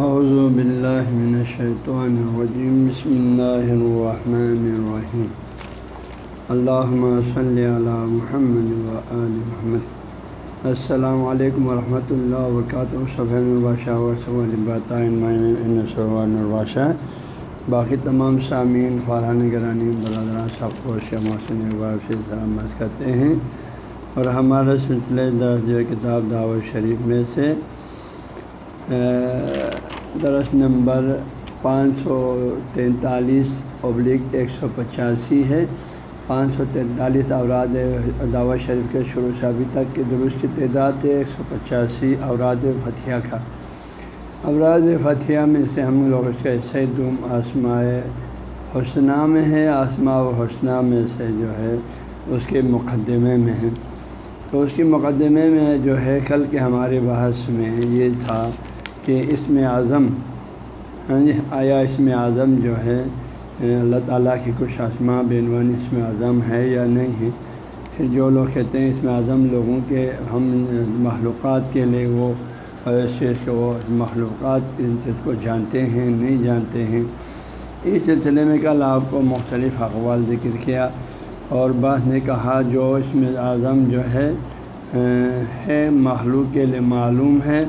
اعوذ باللہ من الشیطان الرجیم بسم اللہ الرحمن الرحیم اللہم صلی علی محمد و آل محمد. السلام علیکم ورحمۃ اللہ وبرکاتہ صفین الباشہ الباشہ باقی تمام سامعین فارحان گرانی برادران، سب کو محسن اقبال سے سلامت کرتے ہیں. اور ہمارا سلسلہ درج کتاب دعوت شریف میں سے درس نمبر پانچ سو تینتالیس ابلک ایک سو پچاسی ہے۔ پانچ سو تینتالیس اوراد دعوت شریف کے شروع سے ابھی تک کے درست کی تعداد ہے۔ ایک سو پچاسی اوراد فتح کا۔ اوراد فتح میں سے ہم لوگ اس کے سیدم آسمائے حسنہ میں ہے آسما و حسنہ میں سے جو ہے، اس کے مقدمے میں ہے تو اس کے مقدمے میں جو ہے، کل کے ہمارے بحث میں یہ تھا کہ اسم اعظم ہاں جی آیا اعظم جو ہے اللہ تعالیٰ کی کچھ آسما بینوان اسم اعظم ہے یا نہیں ہے؟ پھر جو لوگ کہتے ہیں اسم اعظم لوگوں کے ہم معلومات کے لیے وہ ایسے وہ معلومات ان چیز کو جانتے ہیں، نہیں جانتے ہیں۔ اس سلسلے میں کل آپ کو مختلف اقوال ذکر کیا اور بعض نے کہا جو اسم اعظم جو ہے ہے، مخلوق کے لیے معلوم ہے۔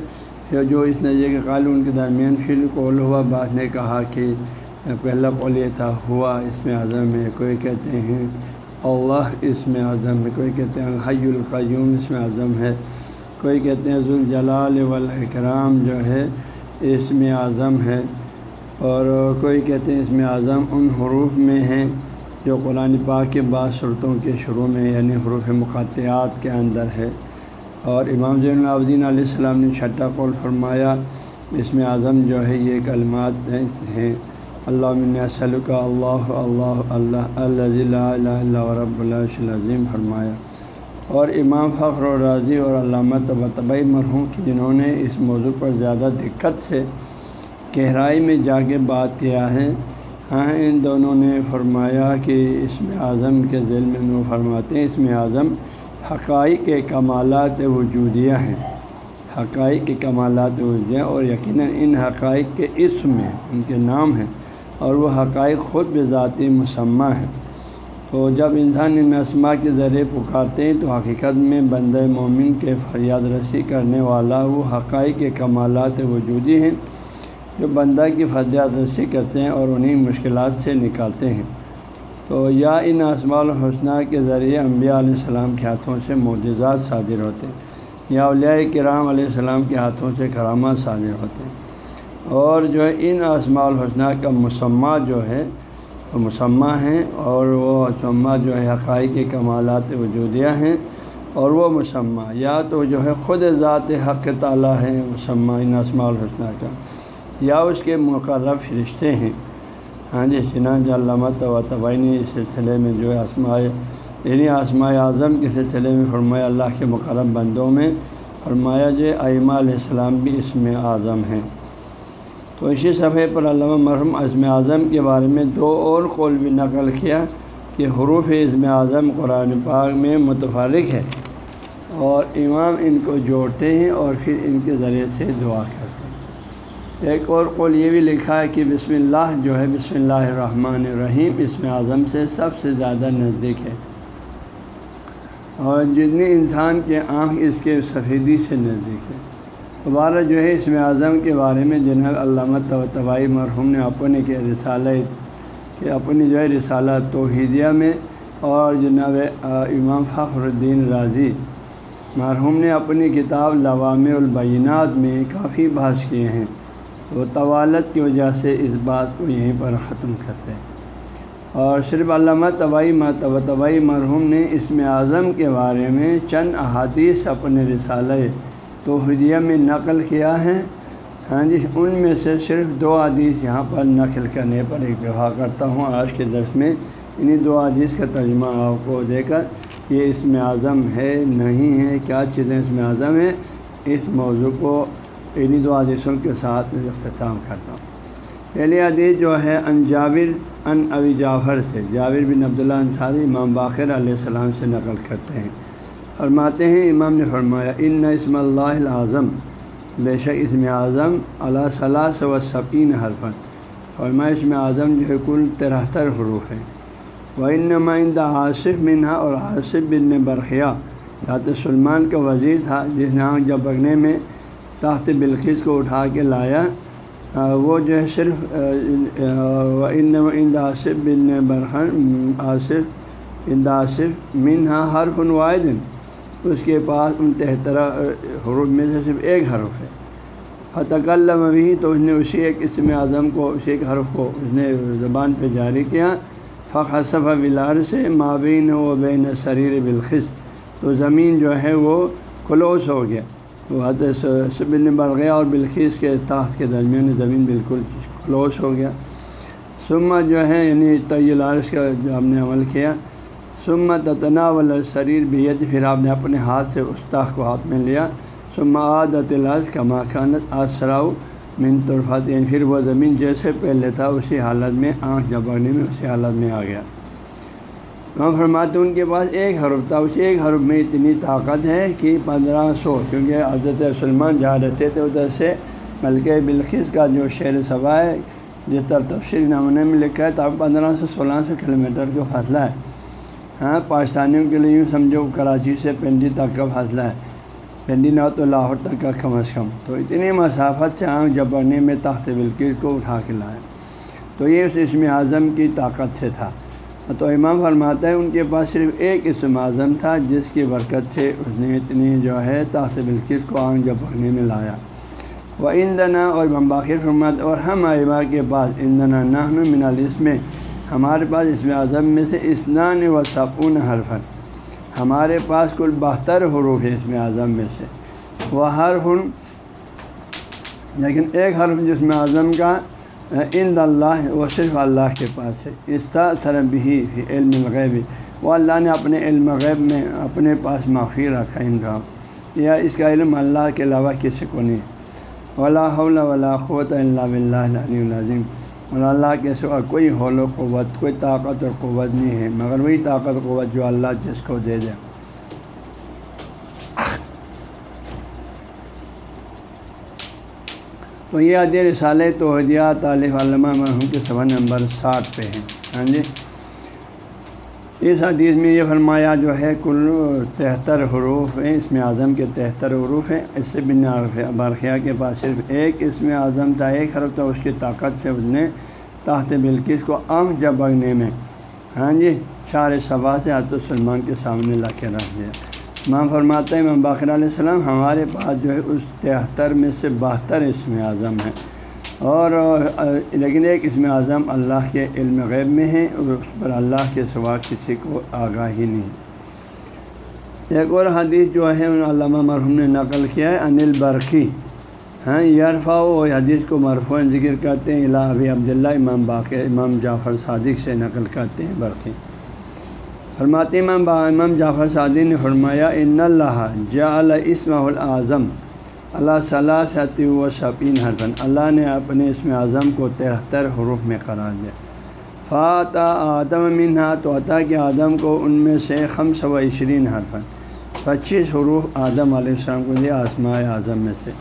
یا جو اس نظر کے قال ان کے درمیان پھر قول ہوا بعض نے کہا کہ پہلا قول یہ تھا، ہوا اس میں اعظم ہے، کوئی کہتے ہیں اللہ اس میں اعظم ہے، کوئی کہتے ہیں حی القیوم اس میں اعظم ہے، کوئی کہتے ہیں ذوالجلال والاکرام جو ہے اس میں اعظم ہے، اور کوئی کہتے ہیں اس میں اعظم ان حروف میں ہیں جو قرآن پاک کے بعض صورتوں کے شروع میں یعنی حروف مقاطعات کے اندر ہے۔ اور امام زین العابدین علیہ السلام نے چھٹا قول فرمایا، اس میں اعظم جو ہے یہ کلمات ہیں اللہ کا اللہ اللہ اللہ اللہ رب العظیم فرمایا۔ اور امام فخر و راضی اور علامہ طبی مرحوم کی جنہوں نے اس موضوع پر زیادہ دقت سے گہرائی میں جا کے بات کیا ہے ہاں ان دونوں نے فرمایا کہ اس میں اعظم کے ذیل میں نو فرماتے ہیں۔ اس میں اعظم حقائق کے کمالات وجودیہ ہیں۔ حقائق کے کمالات وجودیہ اور یقیناً ان حقائق کے اسم میں ان کے نام ہیں اور وہ حقائق خود بذاتی مسمہ ہیں۔ تو جب انسان ان اسما کے ذریعے پکارتے ہیں تو حقیقت میں بندہ مومن کے فریاد رسی کرنے والا وہ حقائق کے کمالات وجودی ہیں جو بندہ کی فریاد رسی کرتے ہیں اور انہیں مشکلات سے نکالتے ہیں۔ تو یا ان اسماع الحسنہ کے ذریعے انبیاء علیہ السلام کے ہاتھوں سے معجزات صادر ہوتے یا اولیاء کرام علیہ السلام کے ہاتھوں سے کرامات صادر ہوتے اور جو ہے، ان اسماع الحسنہ کا مسمہ جو ہے، وہ مسمہ ہیں اور وہ مسمہ جو ہے، حقائق کمالات وجودیہ ہیں اور وہ مسمہ یا تو جو ہے، خود ذات حق تعالیٰ ہے مسمہ ان اسماع الحسنہ کا، یا اس کے مقرر فرشتے ہیں۔ ہاں جی چنانچہ علامت و طبعینی اس سلسلے میں جو ہے آسمائے یعنی آسمائے اعظم کے سلسلے میں فرمایا اللہ کے مقرب بندوں میں فرمایا جو ائمہ علیہ السلام بھی اس میں اعظم ہیں۔ تو اسی صفحے پر علامہ مرحوم عزم اعظم کے بارے میں دو اور قول بھی نقل کیا کہ حروف عزم اعظم قرآن پاک میں متفرق ہے اور امام ان کو جوڑتے ہیں اور پھر ان کے ذریعے سے دعا کرتے ہیں۔ ایک اور قول یہ بھی لکھا ہے کہ بسم اللہ جو ہے، بسم اللہ الرحمن الرحیم، اس میں اعظم سے سب سے زیادہ نزدیک ہے۔ اور جتنی انسان کے آنکھ اس کے سفیدی سے نزدیک ہے۔ دوبارہ جو ہے، اس میں اعظم کے بارے میں جناب علامت و طبائی مرحوم نے اپنے کے رسالہ کہ اپنی جو ہے رسالہ توحیدیہ میں، اور جناب امام فخر الدین راضی مرحوم نے اپنی کتاب لوام البینات میں کافی بحث کیے ہیں۔ وہ طوالت کی وجہ سے اس بات کو یہیں پر ختم کرتے ہیں۔ اور صرف علامہ طبائی طبائی مرحوم نے اس میں اعظم کے بارے میں چند احادیث اپنے رسالہ توحیدیہ میں نقل کیا ہے ہاں جی ان میں سے صرف دو حدیث یہاں پر نقل کرنے پر اکتفا کرتا ہوں۔ آج کے درس میں انہیں دو حدیث کا ترجمہ آپ کو دے کر یہ اس میں اعظم ہے، نہیں ہے، کیا چیزیں اس میں اعظم ہے اس موضوع کو انہیں دو حدیثوں کے ساتھ اختتام کرتا ہوں۔ پہلی حدیث جو ہے ان جابر ان ابی جعفر سے۔ جابر بن عبداللہ انصاری امام باخر علیہ السلام سے نقل کرتے ہیں۔ فرماتے ہیں، امام نے فرمایا، ان اسم اللہ اعظم بے شک اسم اعظم اللہ صلاح و صفین حرفن فرما اسم اعظم جو ہے، کل ترہتر حروف ہے وہ ان نمائندہ آصف منہا اور آصف بن برقیہ رات سلمان کا وزیر تھا، جس نے آنکھ جب بگنے میں تحت بلخص کو اٹھا کے لایا۔ وہ جو ہے صرف ان اند آصف بن برہن آصف اند آصف منہا حرف واحد۔ اس کے پاس ان تہترا حروف میں سے صرف ایک حرف ہے۔ فتح بھی تو اس نے اسی ایک اسم اعظم کو، اسی ایک حرف کو اس نے زبان پہ جاری کیا۔ فخصف ولار سے مابین و بین سریر بالخص تو زمین جو ہے وہ کلوز ہو گیا۔ وہ حضرت بڑھ گیا اور بالخص کے تاخت کے درمیان زمین بالکل کلوز ہو گیا۔ سما جو ہے یعنی طیلارش کا جو ہم نے عمل کیا سما تتنا والا شریر بیت پھر آپ نے اپنے ہاتھ سے اس تاخ کو ہاتھ میں لیا۔ سما عادت لاز کا ماخانت آسراؤ من طرفات یعنی پھر وہ زمین جیسے پہلے تھا، اسی حالت میں آنکھ جبڑنے میں، اسی حالت میں آ گیا۔ وہاں فرماتے ان کے پاس ایک حرف تھا اسی ایک حرف میں اتنی طاقت ہے کہ پندرہ سو، کیونکہ حضرت سلمان جہاں رہتے تھے ادھر سے ملکہ بلخص کا جو شعر صبا ہے، جس طرح تفصیل نمونے میں لکھا ہے، تو پندرہ سو، سولہ سو کلو میٹر کا فاصلہ ہے۔ ہاں پاکستانیوں کے لیے یوں سمجھو، کراچی سے پنڈی تک کا فاصلہ ہے۔ پنڈی نہ تو لاہور تک کا کم از کم۔ تو اتنی مسافت سے آنکھ جبڑنے میں تخت بلکیز کو اٹھا کے لائے۔ تو یہ اس اسم اعظم کی طاقت سے تھا۔ تو امام فرماتا ہے ان کے پاس صرف ایک اسم اعظم تھا، جس کی برکت سے اس نے اتنی جو ہے تخت بلکیز کو آنکھ جبڑنے میں لایا۔ وہ ایندنا اور باخر فرمات اور ہم آئبا کے پاس ایندنا نہن من الاسم، ہمارے پاس اسم اعظم میں سے اسنان و سکون حرفن ہمارے پاس کل بہتر حروف ہے اس میں اعظم میں سے۔ وہ حرف، لیکن ایک حرف جس میں اعظم کا ان اللہ وہ صرف اللہ کے پاس ہے۔ استا بھی علم الغیب۔ وہ اللہ نے اپنے علم غیب میں اپنے پاس معافی رکھا ان کا یا اس کا علم اللہ کے علاوہ کسی کو نہیں۔ ولا حول ولا قوت اللہ بلّہ العظیم۔ اور اللہ کے سوا کوئی حول و قوت، کوئی طاقت اور قوت نہیں ہے۔ مگر وہی طاقت قوت جو اللہ جس کو دے دے۔ تو یہ عدی رسالے تو طالب علامہ مرحوم کے صفحہ نمبر ساٹھ پہ ہیں۔ ہاں جی۔ اس حدیث میں یہ فرمایا جو ہے، کل تہتر حروف ہیں اس میں اعظم کے تہتر حروف ہیں۔ اس سے بن برقیہ کے پاس صرف ایک اس میں اعظم تھا، ایک حرف تھا، اس کی طاقت سے اس نے تحت بلکس کو آنکھ جبگنے میں۔ ہاں جی چار صبا سے حضرت السلمان کے سامنے لا کے رکھ دیا۔ ماں فرماتے ہیں باقر علیہ السلام ہمارے پاس جو ہے اس تہتر میں سے بہتر اس میں اعظم ہے۔ اور لیکن ایک اس میں اعظم اللہ کے علم غیب میں ہے اور اس پر اللہ کے سوا کسی کو آگاہی نہیں۔ ایک اور حدیث جو ہے، ان علامہ مرحوم نے نقل کیا ہے، انل برقی۔ ہاں یارفا و حدیث کو مرفوع ذکر کرتے ہیں الہ ابی عبداللہ، امام باقی امام جعفر صادق سے نقل کرتے ہیں برقی۔ فرماتے امام با امام جعفر صادق نے فرمایا، ان اللہ جا اسم العظم اللہ صلاح سطح و شپین حرفن اللہ نے اپنے اسم اعظم کو تہتر حروف میں قرار دیا۔ فاتح آدم منہا، تو عطا کے آدم کو ان میں سے خمس و عشرین حرفن پچیس حروف آدم علیہ السلام کو دیا آسماء اعظم میں سے۔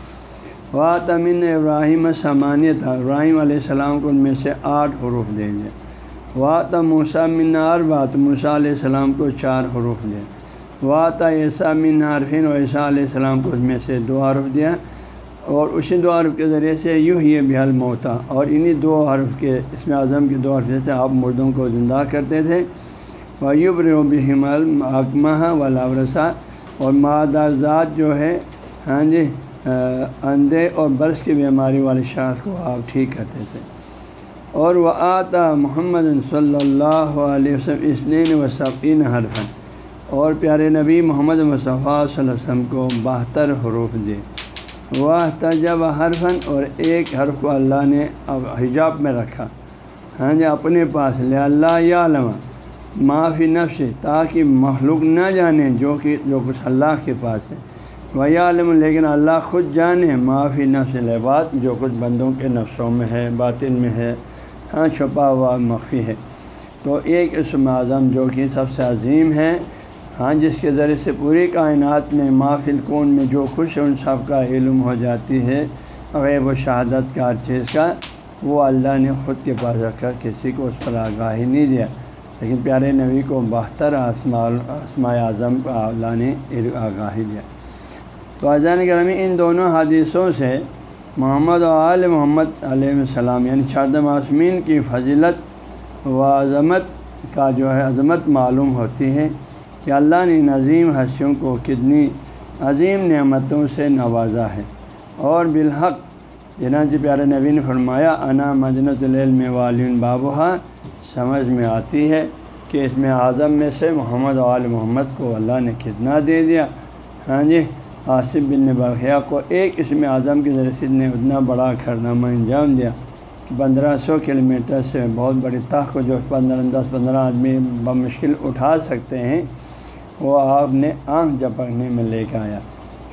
وات امن ابراہیم سمانیہ تھا ابراہیم علیہ السلام کو ان میں سے آٹھ حروف دے دیا۔ وات موسا منار بات موسیٰ علیہ السلام کو چار حروف دے واتا ایسا من عارفین و عیسیٰ علیہ السلام کو اس میں سے دو عرف دیا۔ اور اسی دو عرف کے ذریعے سے یوں ہی بحال موتا اور انہی دو حرف کے، اس میں اعظم کے دو حرف سے آپ مردوں کو زندہ کرتے تھے۔ ویوب بحمل محکمہ و لاورسا اور مادار ذات جو ہے ہاں جی اندھے اور برس کی بیماری والے شخص کو آپ ٹھیک کرتے تھے۔ اور وہ آتا محمد صلی اللہ علیہ وسلم اسنین و صفین حرفن اور پیارے نبی محمد مصطفیٰ صلی اللہ علیہ وسلم کو بہتر حروف دے۔ وہ تجب حرفن اور ایک حرف کو اللہ نے اب حجاب میں رکھا۔ ہاں جی اپنے پاس لے۔ اللہ یا علامہ معافی نفس، تاکہ مخلوق نہ جانے جو کہ، جو کچھ اللہ کے پاس ہے۔ وہ عالم لیکن اللہ خود جانے۔ معافی نفس لبات جو کچھ بندوں کے نفسوں میں ہے، باطن میں ہے۔ ہاں چھپا ہوا مخفی ہے۔ تو ایک اسم اعظم جو کہ سب سے عظیم ہے ہاں جس کے ذریعے سے پوری کائنات میں مافل کون میں جو خوش ان سب کا علم ہو جاتی ہے۔ غیب و شہادت کا ہر چیز کا، وہ اللہ نے خود کے پاس رکھا، کسی کو اس پر آگاہی نہیں دیا۔ لیکن پیارے نبی کو بہتر آسما، آسماء اعظم کا اللہ نے آگاہی دیا۔ تو اذان گرامی ان دونوں حادثوں سے محمد و آل محمد علیہ السلام یعنی چھاد معصمین کی فضلت و عظمت کا جو ہے عظمت معلوم ہوتی ہے کہ اللہ نے نظیم حسیوں کو کتنی عظیم نعمتوں سے نوازا ہے۔ اور بالحق جناج پیارے نبی نے فرمایا، انا مجنت العلم والن بابہ سمجھ میں آتی ہے کہ اس میں اعظم میں سے محمد عال محمد کو اللہ نے کتنا دے دیا۔ ہاں جی؟ آصف بن برقیہ کو ایک اس میں اعظم کے ذریعے نے اتنا بڑا کارنامہ انجام دیا کہ پندرہ سو کلو میٹر سے بہت بڑی تاخ کو جو پندرہ دس پندرہ آدمی بمشکل اٹھا سکتے ہیں، وہ آپ نے آنکھ جھپکنے میں لے کے آیا۔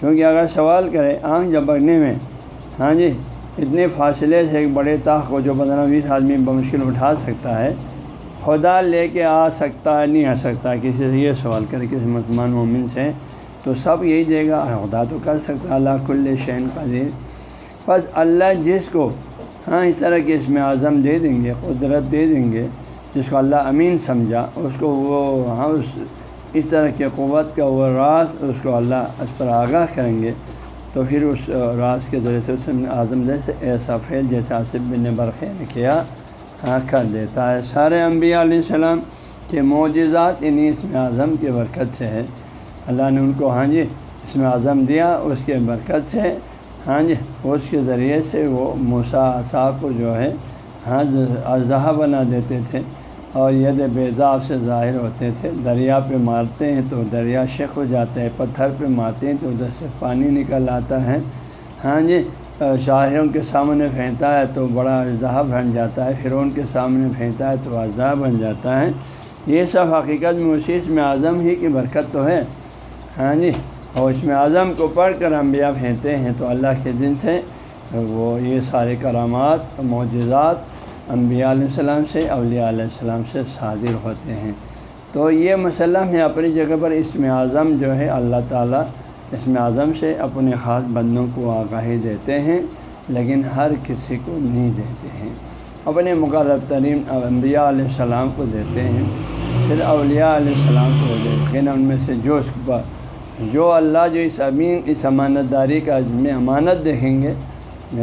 کیونکہ اگر سوال کرے آنکھ جھپکنے میں ہاں جی اتنے فاصلے سے ایک بڑے تاخ کو جو پندرہ بیس آدمی بمشکل اٹھا سکتا ہے، خدا لے کے آ سکتا ہے، نہیں آ سکتا، کسی سے یہ سوال کرے کسی مسلمان مومن سے تو سب یہی دے گا، خدا تو کر سکتا اللہ کل شین قدیر۔ بس اللہ جس کو ہاں اس طرح کے اس میں اعظم دے دیں گے، قدرت دے دیں گے، جس کو اللہ امین سمجھا، اس کو وہ ہاں اس اس طرح کی قوت کا وہ راز، اس کو اللہ اس پر آگاہ کریں گے۔ تو پھر اس راز کے ذریعے سے اس اعظم جیسے ایسا فیل جیسے آصف بن برقے نے کیا ہاں کر دیتا ہے۔ سارے انبیاء علیہ السلام کے معجزات انہیں اس میں اعظم کی برکت سے ہے اللہ نے ان کو ہاں جی اس میں اعظم دیا، اس کے برکت سے ہاں جی اس کے ذریعے سے وہ موسا اصاب کو جو ہے ہاں جی، اضحا بنا دیتے تھے اور ید بیضاب سے ظاہر ہوتے تھے۔ دریا پہ مارتے ہیں تو دریا شک ہو جاتا ہے، پتھر پہ مارتے ہیں تو ادھر سے پانی نکل آتا ہے۔ ہاں جی شاہروں کے سامنے پھینکتا ہے تو بڑا اضحا بن جاتا ہے پھر ان کے سامنے پھینکتا ہے تو اضحا بن جاتا ہے۔ یہ سب حقیقت میں اسی اس میں اعظم ہی کی برکت تو ہے۔ ہاں جی اور اس میں اعظم کو پڑھ کر انبیاء پھینکتے ہیں تو اللہ کے دن سے وہ یہ سارے کرامات، معجزات انبیاء علیہ السلام سے، اولیاء علیہ السلام سے صادر ہوتے ہیں۔ تو یہ مسئلہ میں اپنی جگہ پر اس میں اعظم جو ہے، اللہ تعالیٰ اس میں اعظم سے اپنے خاص بندوں کو آگاہی دیتے ہیں، لیکن ہر کسی کو نہیں دیتے ہیں۔ اپنے مقرب ترین انبیاء علیہ السلام کو دیتے ہیں، پھر اولیاء علیہ السلام کو دیتے ہیں، ان میں سے جو اس پر جو اللہ جو اس امین، اس امانت داری کا میں امانت دیکھیں گے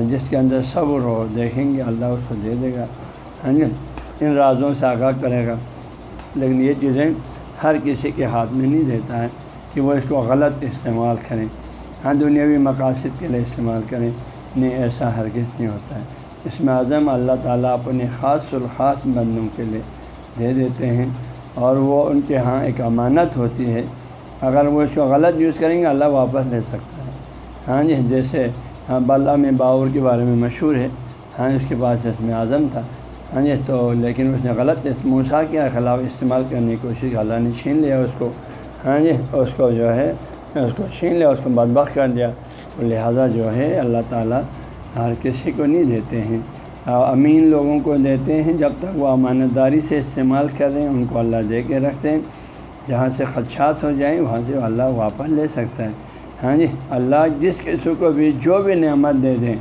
جس کے اندر صبر ہو، دیکھیں گے اللہ اس کو دے دے گا ہاں جی ان رازوں سے آگاہ کرے گا۔ لیکن یہ چیزیں ہر کسی کے ہاتھ میں نہیں دیتا ہے کہ وہ اس کو غلط استعمال کریں ہاں دنیاوی مقاصد کے لیے استعمال کریں نہیں، ایسا ہرگز نہیں ہوتا ہے۔ اس میں اعظم اللہ تعالیٰ اپنے خاص الخاص بندوں کے لیے دے دیتے ہیں اور وہ ان کے ہاں ایک امانت ہوتی ہے۔ اگر وہ اس کو غلط یوز کریں گے، اللہ واپس لے سکتا ہے۔ ہاں جی جیسے ہاں بلّہ میں باور کے بارے میں مشہور ہے۔ ہاں اس کے پاس اس میں اعظم تھا۔ ہاں جی تو لیکن اس نے غلط موسا کے خلاف استعمال کرنے کی کوشش اللہ نے چھین لیا اس کو۔ ہاں جی اس کو جو ہے، اس کو چھین لیا، اس کو بدبخ کر دیا۔ تو لہٰذا جو ہے، اللہ تعالیٰ ہر کسی کو نہیں دیتے ہیں۔ امین لوگوں کو دیتے ہیں۔ جب تک وہ امانت داری سے استعمال کر رہے ہیں، ان کو اللہ دے کے رکھتے ہیں۔ جہاں سے خدشات ہو جائیں، وہاں سے اللہ واپس لے سکتا ہے۔ ہاں جی اللہ جس کسی کو بھی جو بھی نعمت دے دیں،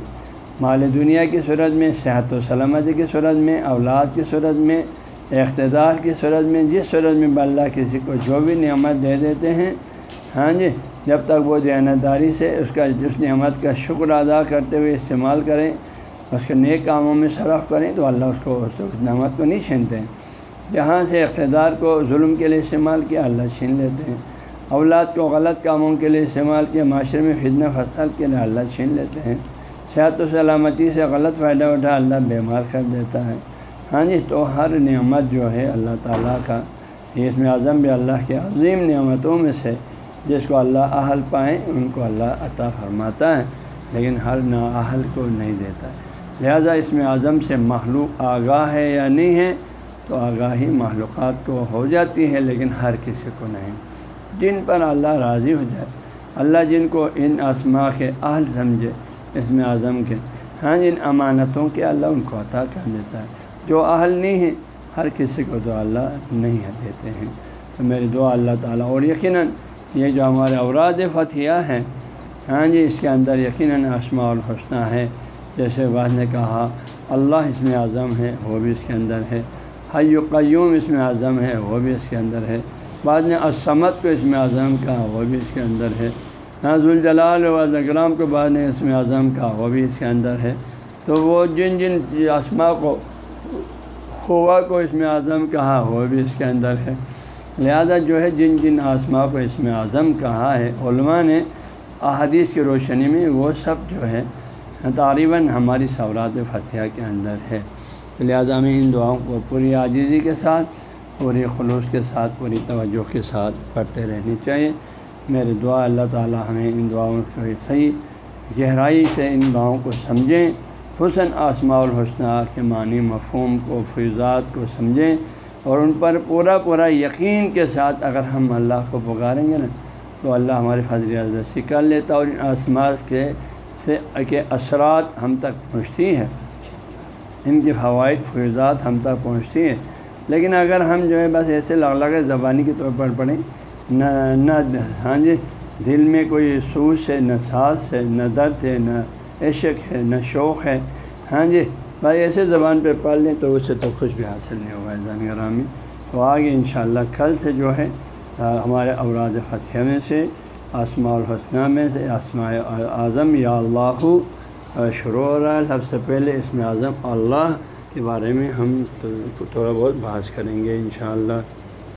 مال دنیا کی صورت میں، صحت و سلامتی کی صورت میں، اولاد کی صورت میں، اقتدار کی صورت میں، جس صورت میں اللہ کسی کو جو بھی نعمت دے دیتے ہیں۔ ہاں جی جب تک وہ دیانتداری سے اس کا، اس نعمت کا شکر ادا کرتے ہوئے استعمال کریں، اس کے نیک کاموں میں صرف کریں، تو اللہ اس کو، اس نعمت کو نہیں چھینتے۔ ہیں جہاں سے اقتدار کو ظلم کے لیے استعمال کیا، اللہ چھین لیتے ہیں۔ اولاد کو غلط کاموں کے لیے استعمال کیا، معاشرے میں فتنہ فصل کے لیے اللہ چھین لیتے ہیں۔ صحت و سلامتی سے غلط فائدہ اٹھا اللہ بیمار کر دیتا ہے۔ ہاں جی تو ہر نعمت جو ہے اللہ تعالیٰ کا اس میں اعظم بھی اللہ کے عظیم نعمتوں میں سے جس کو اللہ اہل پائیں، ان کو اللہ عطا فرماتا ہے، لیکن ہر نااہل کو نہیں دیتا۔ ہے لہذا اس میں اعظم سے مخلوق آگاہ ہے یا نہیں ہے تو آگاہی معلومات کو ہو جاتی ہے لیکن ہر کسی کو نہیں۔ جن پر اللہ راضی ہو جائے۔ اللہ جن کو ان آسما کے اہل سمجھے، اس میں اعظم کے۔ ہاں جن امانتوں کے اللہ ان کو عطا کر دیتا ہے۔ جو اہل نہیں ہیں، ہر کسی کو تو اللہ نہیں دیتے ہیں۔ تو میری دعا اللہ تعالیٰ، اور یقیناً یہ جو ہمارے اوراد فتھیہ ہیں ہاں جی اس کے اندر یقیناً اسماع الحسنہ ہے جیسے بعض نے کہا، اللہ اس میں اعظم ہے، وہ بھی اس کے اندر ہے۔ حی و قیوم اس میں اعظم ہے، وہ بھی اس کے اندر ہے۔ بعض نے اسمت کو اس میں اعظم کہا، وہ بھی اس کے اندر ہے۔ ہاں ذوالجلال و اکرام کو بعد نے اس میں اعظم کہا، وہ بھی اس کے اندر ہے۔ تو وہ جن جن اسما کو، ہوا کو اس میں اعظم کہا، وہ بھی اس کے اندر ہے۔ لہذا جو ہے، جن جن آسما کو اس میں اعظم کہا ہے، علماء نے احادیث کی روشنی میں وہ سب جو ہے، تقریباً ہماری سورات فتح کے اندر ہے۔ لہٰذا میں ان دعاؤں کو پوری عاجزی کے ساتھ، پوری خلوص کے ساتھ، پوری توجہ کے ساتھ پڑھتے رہنی چاہیے۔ میرے دعا، اللہ تعالیٰ ہمیں ان دعاؤں کو صحیح گہرائی سے ان دعاؤں کو سمجھیں، حسن آسماء الحسنہ کے معنی مفہوم کو، فیضات کو سمجھیں اور ان پر پورا پورا یقین کے ساتھ اگر ہم اللہ کو پکاریں گے نا، تو اللہ ہمارے فضل سے کر لیتا اور ان آسماء کے سے، کے اثرات ہم تک پہنچتی ہیں۔ ان کے فوائد فیضات ہم تک پہنچتی ہیں۔ لیکن اگر ہم جو ہے بس ایسے لگ لگے زبانی کے طور پر پڑھیں، نہ نہ ہاں جی دل میں کوئی سوس ہے، نہ سانس ہے، نہ درد ہے، نہ عشق ہے، نہ شوق ہے ہاں جی بھائی ایسے زبان پہ پڑھ لیں تو اس سے تو خوش بھی حاصل نہیں ہوگا زمین گرامی تو آگے انشاءاللہ کل سے جو ہے ہمارے اوراد فتح میں سے، آسماء الحسنہ میں سے، آسماء اعظم یا اللہ شروع ہو رہا ہے، سب سے پہلے اس میں اعظم اللہ کے بارے میں ہم تھوڑا بہت بحث کریں گے انشاءاللہ۔